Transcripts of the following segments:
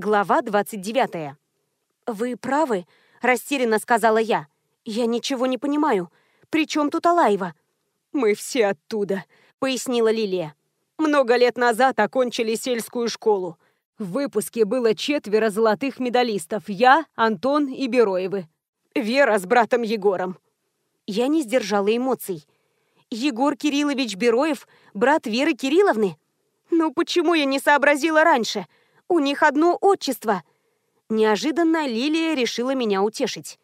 Глава 29. «Вы правы», — растерянно сказала я. «Я ничего не понимаю. При чем тут Алаева?» «Мы все оттуда», — пояснила Лилия. «Много лет назад окончили сельскую школу. В выпуске было четверо золотых медалистов. Я, Антон и Бероевы. Вера с братом Егором». Я не сдержала эмоций. «Егор Кириллович Бероев, брат Веры Кирилловны? Ну почему я не сообразила раньше? У них одно отчество». Неожиданно Лилия решила меня утешить.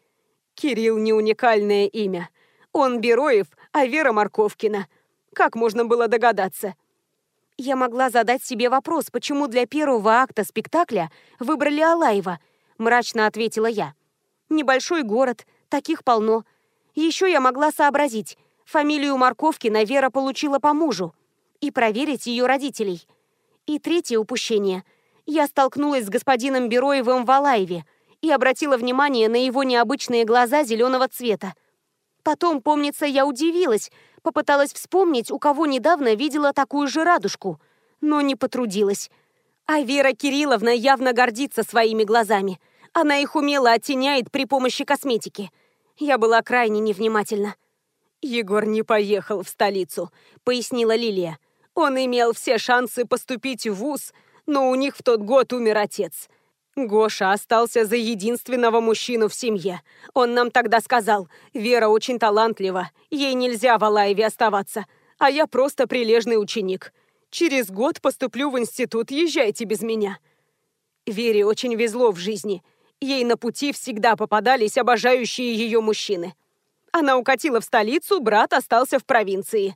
«Кирилл не уникальное имя. Он Бероев, а Вера Марковкина. Как можно было догадаться?» Я могла задать себе вопрос, почему для первого акта спектакля выбрали Алаева, мрачно ответила я. Небольшой город, таких полно. Еще я могла сообразить, фамилию Марковкина Вера получила по мужу, и проверить ее родителей. И третье упущение. Я столкнулась с господином Бероевым в Алаеве и обратила внимание на его необычные глаза зеленого цвета. Потом, помнится, я удивилась, попыталась вспомнить, у кого недавно видела такую же радужку, но не потрудилась. А Вера Кирилловна явно гордится своими глазами. Она их умело оттеняет при помощи косметики. Я была крайне невнимательна. «Егор не поехал в столицу», — пояснила Лилия. «Он имел все шансы поступить в ВУЗ, но у них в тот год умер отец. Гоша остался за единственного мужчину в семье. Он нам тогда сказал, Вера очень талантлива, ей нельзя в Алаеве оставаться, а я просто прилежный ученик. Через год поступлю в институт, езжайте без меня. Вере очень везло в жизни. Ей на пути всегда попадались обожающие ее мужчины. Она укатила в столицу, брат остался в провинции.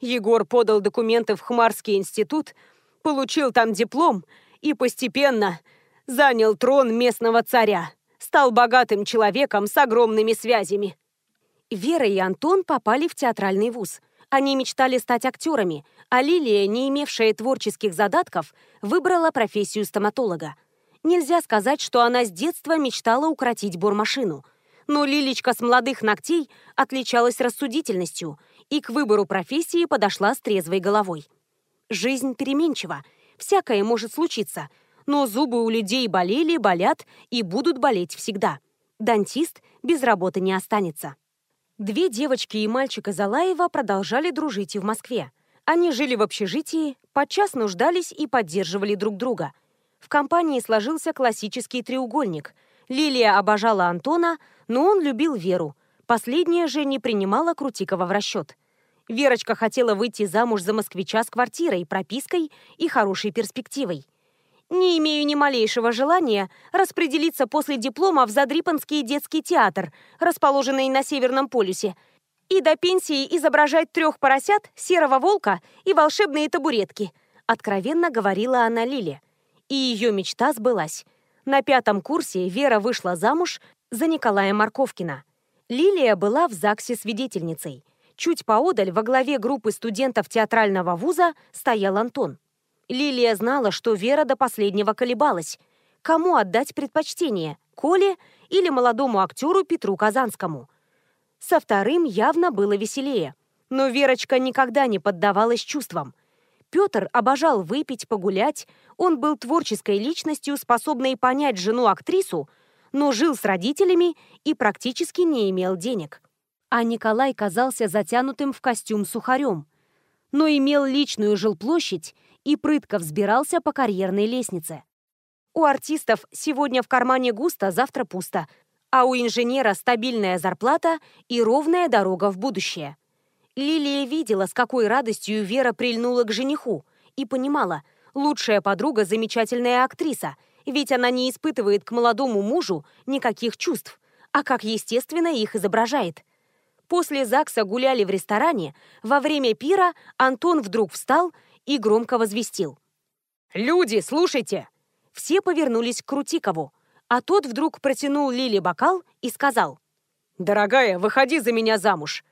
Егор подал документы в Хмарский институт, получил там диплом и постепенно занял трон местного царя, стал богатым человеком с огромными связями. Вера и Антон попали в театральный вуз. Они мечтали стать актерами, а Лилия, не имевшая творческих задатков, выбрала профессию стоматолога. Нельзя сказать, что она с детства мечтала укротить бормашину. Но Лилечка с молодых ногтей отличалась рассудительностью и к выбору профессии подошла с трезвой головой. Жизнь переменчива, всякое может случиться – но зубы у людей болели, болят и будут болеть всегда. Дантист без работы не останется. Две девочки и мальчик из Алаева продолжали дружить и в Москве. Они жили в общежитии, подчас нуждались и поддерживали друг друга. В компании сложился классический треугольник. Лилия обожала Антона, но он любил Веру. Последняя же не принимала Крутикова в расчет. Верочка хотела выйти замуж за москвича с квартирой, пропиской и хорошей перспективой. Не имею ни малейшего желания распределиться после диплома в Задрипанский детский театр, расположенный на Северном полюсе, и до пенсии изображать трех поросят, серого волка и волшебные табуретки», откровенно говорила она Лиле. И ее мечта сбылась. На пятом курсе Вера вышла замуж за Николая Марковкина. Лилия была в ЗАГСе свидетельницей. Чуть поодаль во главе группы студентов театрального вуза стоял Антон. Лилия знала, что Вера до последнего колебалась. Кому отдать предпочтение, Коле или молодому актеру Петру Казанскому? Со вторым явно было веселее. Но Верочка никогда не поддавалась чувствам. Петр обожал выпить, погулять. Он был творческой личностью, способной понять жену-актрису, но жил с родителями и практически не имел денег. А Николай казался затянутым в костюм сухарем, но имел личную жилплощадь и прытко взбирался по карьерной лестнице. У артистов сегодня в кармане густо, завтра пусто, а у инженера стабильная зарплата и ровная дорога в будущее. Лилия видела, с какой радостью Вера прильнула к жениху, и понимала, лучшая подруга – замечательная актриса, ведь она не испытывает к молодому мужу никаких чувств, а как естественно их изображает. После ЗАГСа гуляли в ресторане, во время пира Антон вдруг встал и громко возвестил. «Люди, слушайте!» Все повернулись к Крутикову, а тот вдруг протянул Лиле бокал и сказал. «Дорогая, выходи за меня замуж!»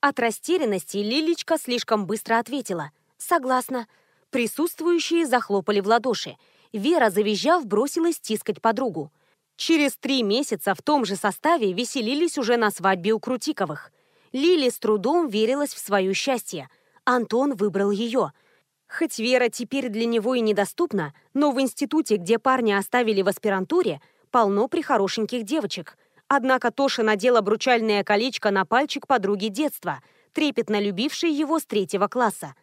От растерянности Лилечка слишком быстро ответила. «Согласна». Присутствующие захлопали в ладоши. Вера, завизжав, бросилась тискать подругу. Через три месяца в том же составе веселились уже на свадьбе у Крутиковых. Лили с трудом верилась в свое счастье. Антон выбрал ее. Хоть Вера теперь для него и недоступна, но в институте, где парня оставили в аспирантуре, полно прихорошеньких девочек. Однако Тоша надела обручальное колечко на пальчик подруги детства, трепетно любившей его с третьего класса.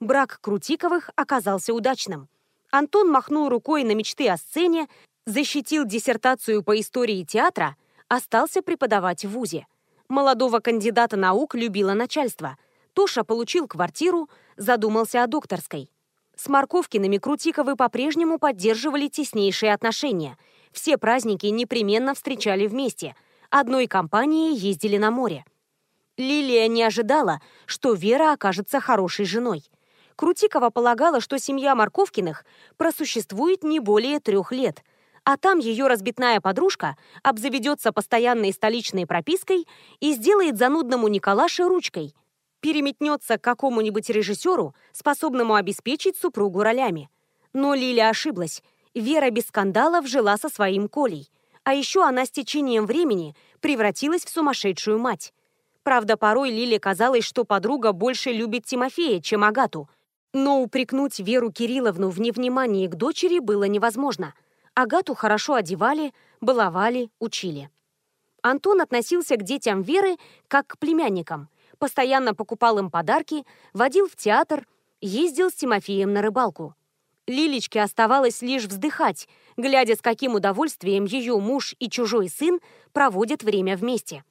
Брак Крутиковых оказался удачным. Антон махнул рукой на мечты о сцене, защитил диссертацию по истории театра, остался преподавать в ВУЗе. Молодого кандидата наук любило начальство. Тоша получил квартиру, задумался о докторской. С Марковкиными Крутиковы по-прежнему поддерживали теснейшие отношения. Все праздники непременно встречали вместе. Одной компанией ездили на море. Лилия не ожидала, что Вера окажется хорошей женой. Крутикова полагала, что семья Марковкиных просуществует не более трех лет, а там ее разбитная подружка обзаведется постоянной столичной пропиской и сделает занудному Николаше ручкой, переметнется к какому-нибудь режиссеру, способному обеспечить супругу ролями. Но Лиля ошиблась. Вера без скандалов жила со своим Колей. А еще она с течением времени превратилась в сумасшедшую мать. Правда, порой Лиле казалось, что подруга больше любит Тимофея, чем Агату, но упрекнуть Веру Кирилловну в невнимании к дочери было невозможно. Агату хорошо одевали, баловали, учили. Антон относился к детям Веры как к племянникам. Постоянно покупал им подарки, водил в театр, ездил с Тимофеем на рыбалку. Лилечке оставалось лишь вздыхать, глядя, с каким удовольствием ее муж и чужой сын проводят время вместе.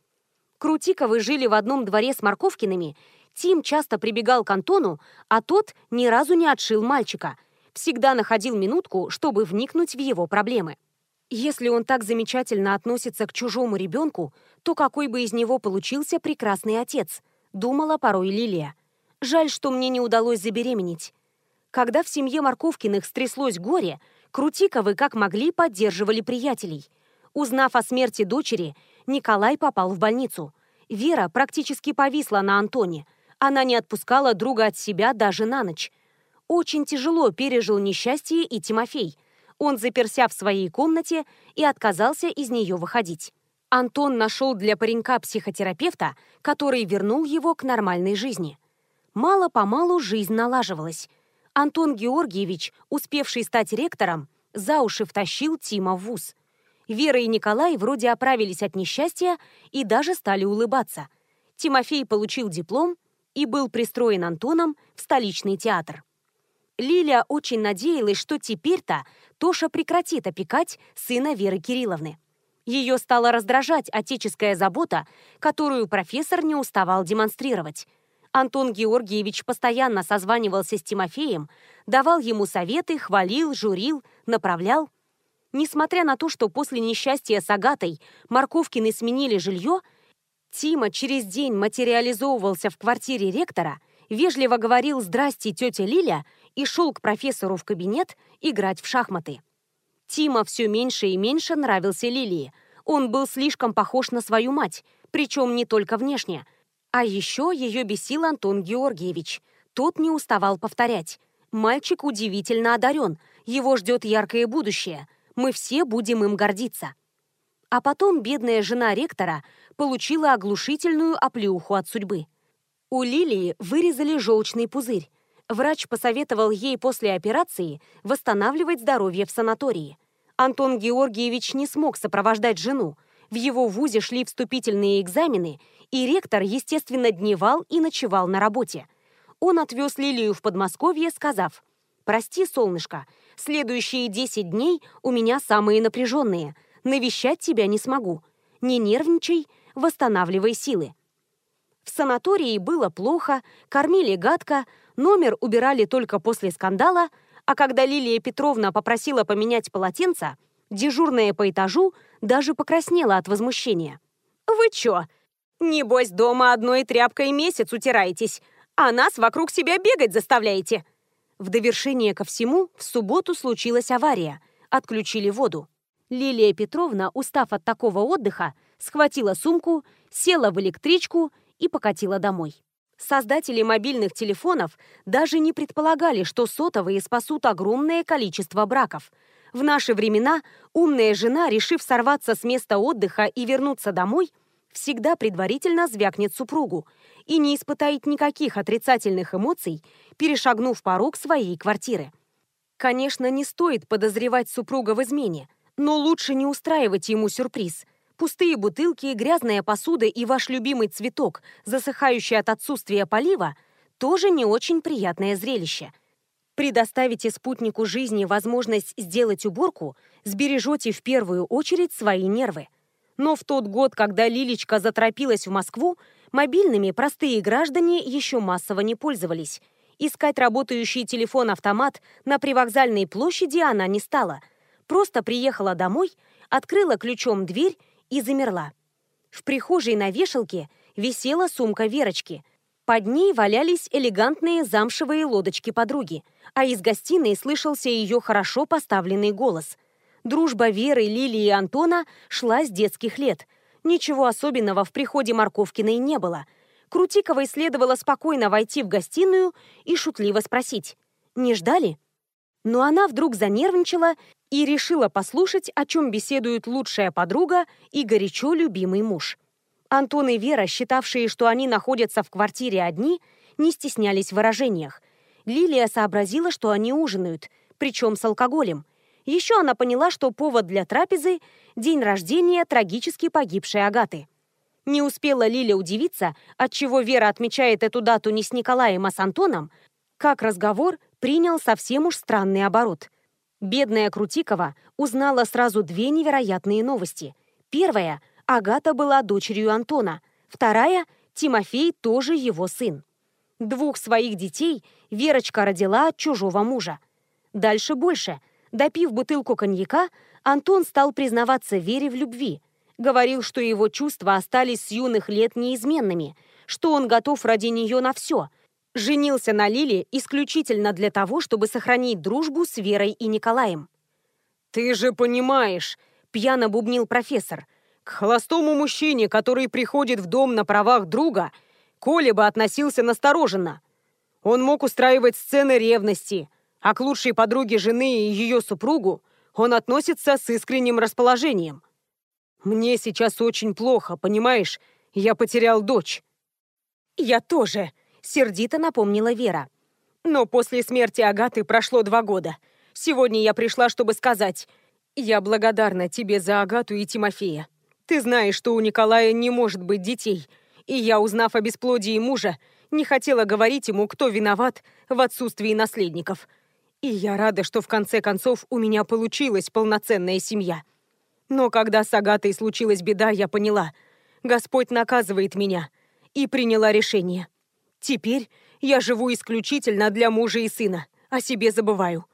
Крутиковы жили в одном дворе с Марковкиными Тим часто прибегал к Антону, а тот ни разу не отшил мальчика. Всегда находил минутку, чтобы вникнуть в его проблемы. Если он так замечательно относится к чужому ребенку, то какой бы из него получился прекрасный отец, думала порой Лилия. Жаль, что мне не удалось забеременеть. Когда в семье Марковкиных стряслось горе, Крутиковы как могли поддерживали приятелей. Узнав о смерти дочери, Николай попал в больницу. Вера практически повисла на Антоне – она не отпускала друга от себя даже на ночь. Очень тяжело пережил несчастье и Тимофей. Он заперся в своей комнате и отказался из нее выходить. Антон нашел для паренька психотерапевта, который вернул его к нормальной жизни. Мало-помалу жизнь налаживалась. Антон Георгиевич, успевший стать ректором, за уши втащил Тима в вуз. Вера и Николай вроде оправились от несчастья и даже стали улыбаться. Тимофей получил диплом, и был пристроен Антоном в столичный театр. Лилия очень надеялась, что теперь-то Тоша прекратит опекать сына Веры Кирилловны. Ее стала раздражать отеческая забота, которую профессор не уставал демонстрировать. Антон Георгиевич постоянно созванивался с Тимофеем, давал ему советы, хвалил, журил, направлял. Несмотря на то, что после несчастья с Агатой Марковкины сменили жилье, Тима через день материализовывался в квартире ректора, вежливо говорил «Здрасте, тетя Лиля» и шел к профессору в кабинет играть в шахматы. Тима все меньше и меньше нравился Лилии. Он был слишком похож на свою мать, причем не только внешне. А еще ее бесил Антон Георгиевич. Тот не уставал повторять. «Мальчик удивительно одарен, его ждет яркое будущее. Мы все будем им гордиться». А потом бедная жена ректора получила оглушительную оплеуху от судьбы. У Лилии вырезали желчный пузырь. Врач посоветовал ей после операции восстанавливать здоровье в санатории. Антон Георгиевич не смог сопровождать жену. В его вузе шли вступительные экзамены, и ректор, естественно, дневал и ночевал на работе. Он отвез Лилию в Подмосковье, сказав, «Прости, солнышко, следующие 10 дней у меня самые напряженные. Навещать тебя не смогу. Не нервничай, восстанавливай силы. В санатории было плохо, кормили гадко, номер убирали только после скандала, а когда Лилия Петровна попросила поменять полотенца, дежурная по этажу даже покраснела от возмущения. «Вы чё? Небось, дома одной тряпкой месяц утираетесь, а нас вокруг себя бегать заставляете!» В довершение ко всему, в субботу случилась авария. Отключили воду. Лилия Петровна, устав от такого отдыха, схватила сумку, села в электричку и покатила домой. Создатели мобильных телефонов даже не предполагали, что сотовые спасут огромное количество браков. В наши времена умная жена, решив сорваться с места отдыха и вернуться домой, всегда предварительно звякнет супругу и не испытает никаких отрицательных эмоций, перешагнув порог своей квартиры. Конечно, не стоит подозревать супруга в измене, но лучше не устраивать ему сюрприз. Пустые бутылки, грязная посуда и ваш любимый цветок, засыхающий от отсутствия полива, тоже не очень приятное зрелище. Предоставите спутнику жизни возможность сделать уборку, сбережете в первую очередь свои нервы. Но в тот год, когда Лилечка заторопилась в Москву, мобильными простые граждане еще массово не пользовались. Искать работающий телефон-автомат на привокзальной площади она не стала. Просто приехала домой, открыла ключом дверь и замерла. В прихожей на вешалке висела сумка Верочки. Под ней валялись элегантные замшевые лодочки подруги, а из гостиной слышался ее хорошо поставленный голос – Дружба Веры, Лилии и Антона шла с детских лет. Ничего особенного в приходе Марковкиной не было. Крутиковой следовало спокойно войти в гостиную и шутливо спросить «Не ждали?». Но она вдруг занервничала и решила послушать, о чем беседуют лучшая подруга и горячо любимый муж. Антон и Вера, считавшие, что они находятся в квартире одни, не стеснялись в выражениях. Лилия сообразила, что они ужинают, причем с алкоголем – еще она поняла, что повод для трапезы – день рождения трагически погибшей Агаты. Не успела Лиля удивиться, отчего Вера отмечает эту дату не с Николаем, а с Антоном, как разговор принял совсем уж странный оборот. Бедная Крутикова узнала сразу две невероятные новости. Первая – Агата была дочерью Антона. Вторая – Тимофей тоже его сын. Двух своих детей Верочка родила от чужого мужа. Дальше больше – Допив бутылку коньяка, Антон стал признаваться Вере в любви. Говорил, что его чувства остались с юных лет неизменными, что он готов ради нее на все. Женился на Лиле исключительно для того, чтобы сохранить дружбу с Верой и Николаем. «Ты же понимаешь», — пьяно бубнил профессор, «к холостому мужчине, который приходит в дом на правах друга, Коля бы относился настороженно. Он мог устраивать сцены ревности, а к лучшей подруге жены и ее супругу он относится с искренним расположением. Мне сейчас очень плохо, понимаешь? Я потерял дочь. Я тоже, сердито напомнила Вера. Но после смерти Агаты прошло два года. Сегодня я пришла, чтобы сказать, я благодарна тебе за Агату и Тимофея. Ты знаешь, что у Николая не может быть детей, и я, узнав о бесплодии мужа, не хотела говорить ему, кто виноват в отсутствии наследников. И я рада, что в конце концов у меня получилась полноценная семья. Но когда с Агатой случилась беда, я поняла, Господь наказывает меня, и приняла решение. Теперь я живу исключительно для мужа и сына, о себе забываю.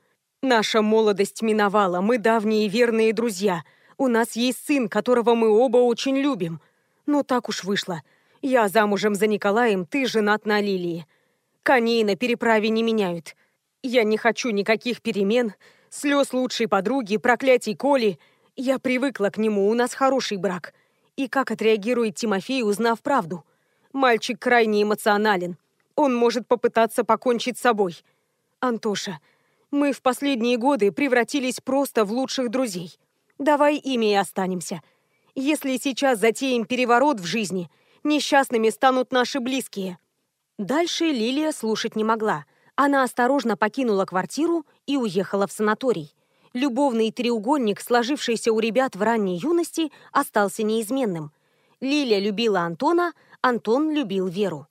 Наша молодость миновала, мы давние верные друзья. У нас есть сын, которого мы оба очень любим. Но так уж вышло. Я замужем за Николаем, ты женат на Лилии. Коней на переправе не меняют. Я не хочу никаких перемен, слез лучшей подруги, проклятий Коли. Я привыкла к нему, у нас хороший брак. И как отреагирует Тимофей, узнав правду? Мальчик крайне эмоционален. Он может попытаться покончить с собой. Антоша, мы в последние годы превратились просто в лучших друзей. Давай ими и останемся. Если сейчас затеем переворот в жизни, несчастными станут наши близкие. Дальше Лилия слушать не могла. Она осторожно покинула квартиру и уехала в санаторий. Любовный треугольник, сложившийся у ребят в ранней юности, остался неизменным. Лиля любила Антона, Антон любил Веру.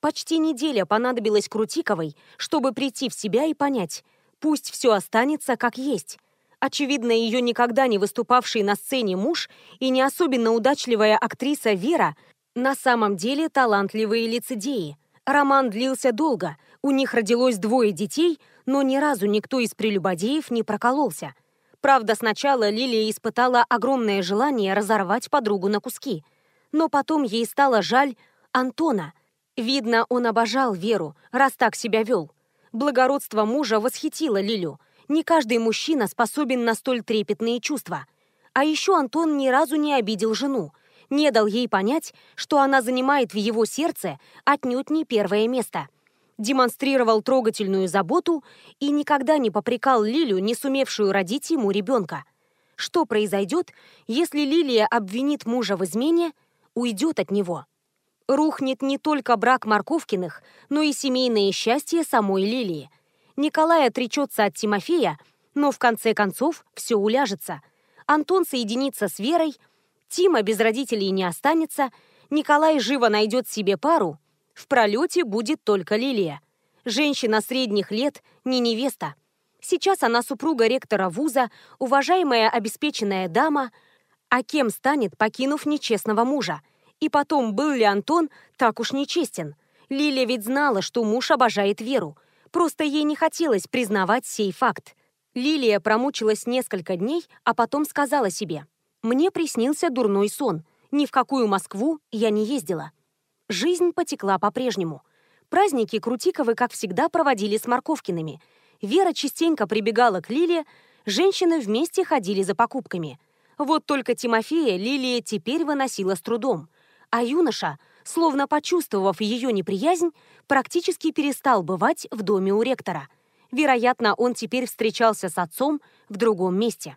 Почти неделя понадобилась Крутиковой, чтобы прийти в себя и понять, пусть все останется как есть. Очевидно, ее никогда не выступавший на сцене муж и не особенно удачливая актриса Вера на самом деле талантливые лицедеи. Роман длился долго – у них родилось двое детей, но ни разу никто из прелюбодеев не прокололся. Правда, сначала Лилия испытала огромное желание разорвать подругу на куски. Но потом ей стало жаль Антона. Видно, он обожал Веру, раз так себя вел. Благородство мужа восхитило Лилю. Не каждый мужчина способен на столь трепетные чувства. А еще Антон ни разу не обидел жену, не дал ей понять, что она занимает в его сердце отнюдь не первое место – демонстрировал трогательную заботу и никогда не попрекал Лилю, не сумевшую родить ему ребенка. Что произойдет, если Лилия обвинит мужа в измене, уйдет от него. Рухнет не только брак Марковкиных, но и семейное счастье самой Лилии. Николай отречется от Тимофея, но в конце концов все уляжется. Антон соединится с Верой, Тима без родителей не останется, Николай живо найдет себе пару, в пролете будет только Лилия. Женщина средних лет, не невеста. Сейчас она супруга ректора вуза, уважаемая обеспеченная дама, а кем станет, покинув нечестного мужа? И потом, был ли Антон так уж нечестен? Лилия ведь знала, что муж обожает Веру. Просто ей не хотелось признавать сей факт. Лилия промучилась несколько дней, а потом сказала себе, «Мне приснился дурной сон. Ни в какую Москву я не ездила». Жизнь потекла по-прежнему. Праздники Крутиковы, как всегда, проводили с Марковкиными. Вера частенько прибегала к Лиле, женщины вместе ходили за покупками – вот только Тимофея Лилия теперь выносила с трудом, а юноша, словно почувствовав ее неприязнь, практически перестал бывать в доме у ректора. Вероятно, он теперь встречался с отцом в другом месте.